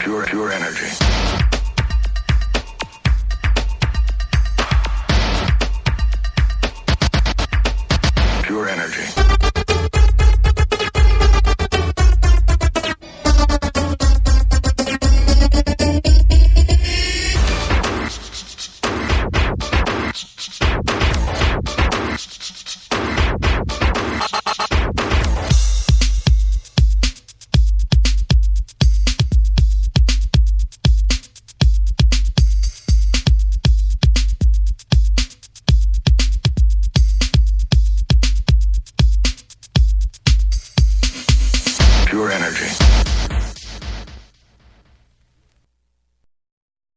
Pure, pure, energy. Pure energy. Pure energy.